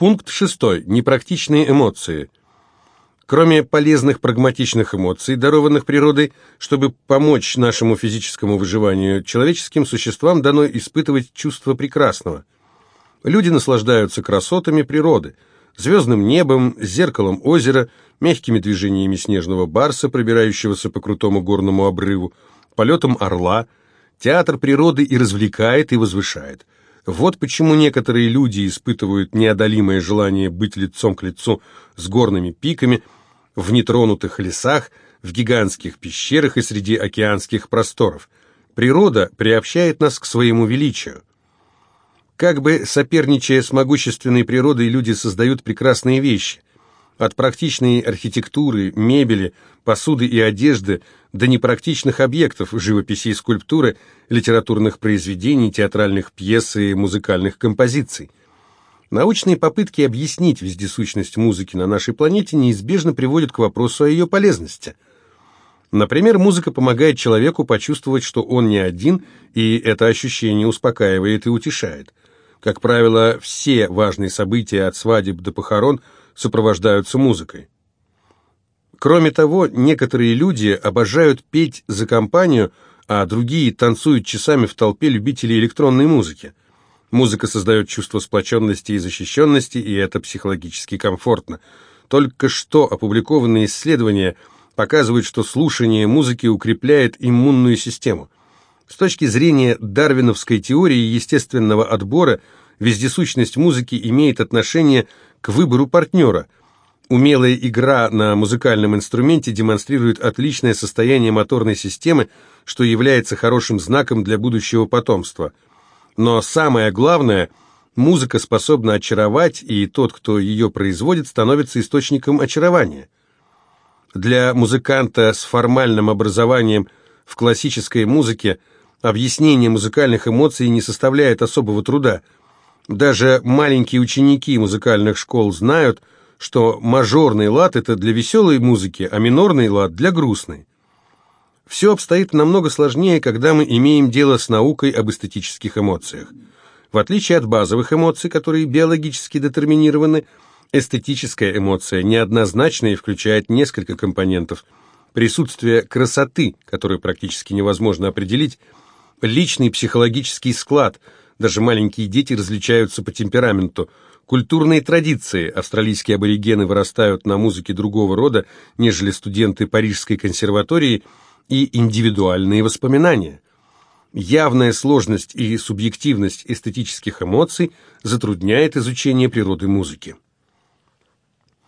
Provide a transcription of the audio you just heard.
Пункт шестой. Непрактичные эмоции. Кроме полезных прагматичных эмоций, дарованных природой, чтобы помочь нашему физическому выживанию, человеческим существам дано испытывать чувство прекрасного. Люди наслаждаются красотами природы, звездным небом, зеркалом озера, мягкими движениями снежного барса, пробирающегося по крутому горному обрыву, полетом орла. Театр природы и развлекает, и возвышает. Вот почему некоторые люди испытывают неодолимое желание быть лицом к лицу с горными пиками в нетронутых лесах, в гигантских пещерах и среди океанских просторов. Природа приобщает нас к своему величию. Как бы соперничая с могущественной природой, люди создают прекрасные вещи. От практичной архитектуры, мебели, посуды и одежды до непрактичных объектов живописи и скульптуры, литературных произведений, театральных пьес и музыкальных композиций. Научные попытки объяснить вездесущность музыки на нашей планете неизбежно приводят к вопросу о ее полезности. Например, музыка помогает человеку почувствовать, что он не один, и это ощущение успокаивает и утешает. Как правило, все важные события от свадеб до похорон – сопровождаются музыкой. Кроме того, некоторые люди обожают петь за компанию, а другие танцуют часами в толпе любителей электронной музыки. Музыка создает чувство сплоченности и защищенности, и это психологически комфортно. Только что опубликованные исследования показывают, что слушание музыки укрепляет иммунную систему. С точки зрения дарвиновской теории естественного отбора, вездесущность музыки имеет отношение к выбору партнера. Умелая игра на музыкальном инструменте демонстрирует отличное состояние моторной системы, что является хорошим знаком для будущего потомства. Но самое главное, музыка способна очаровать, и тот, кто ее производит, становится источником очарования. Для музыканта с формальным образованием в классической музыке объяснение музыкальных эмоций не составляет особого труда – даже маленькие ученики музыкальных школ знают, что мажорный лад – это для веселой музыки, а минорный лад – для грустной. Все обстоит намного сложнее, когда мы имеем дело с наукой об эстетических эмоциях. В отличие от базовых эмоций, которые биологически детерминированы, эстетическая эмоция неоднозначна и включает несколько компонентов. Присутствие красоты, которую практически невозможно определить, личный психологический склад – даже маленькие дети различаются по темпераменту. Культурные традиции. Австралийские аборигены вырастают на музыке другого рода, нежели студенты Парижской консерватории, и индивидуальные воспоминания. Явная сложность и субъективность эстетических эмоций затрудняет изучение природы музыки.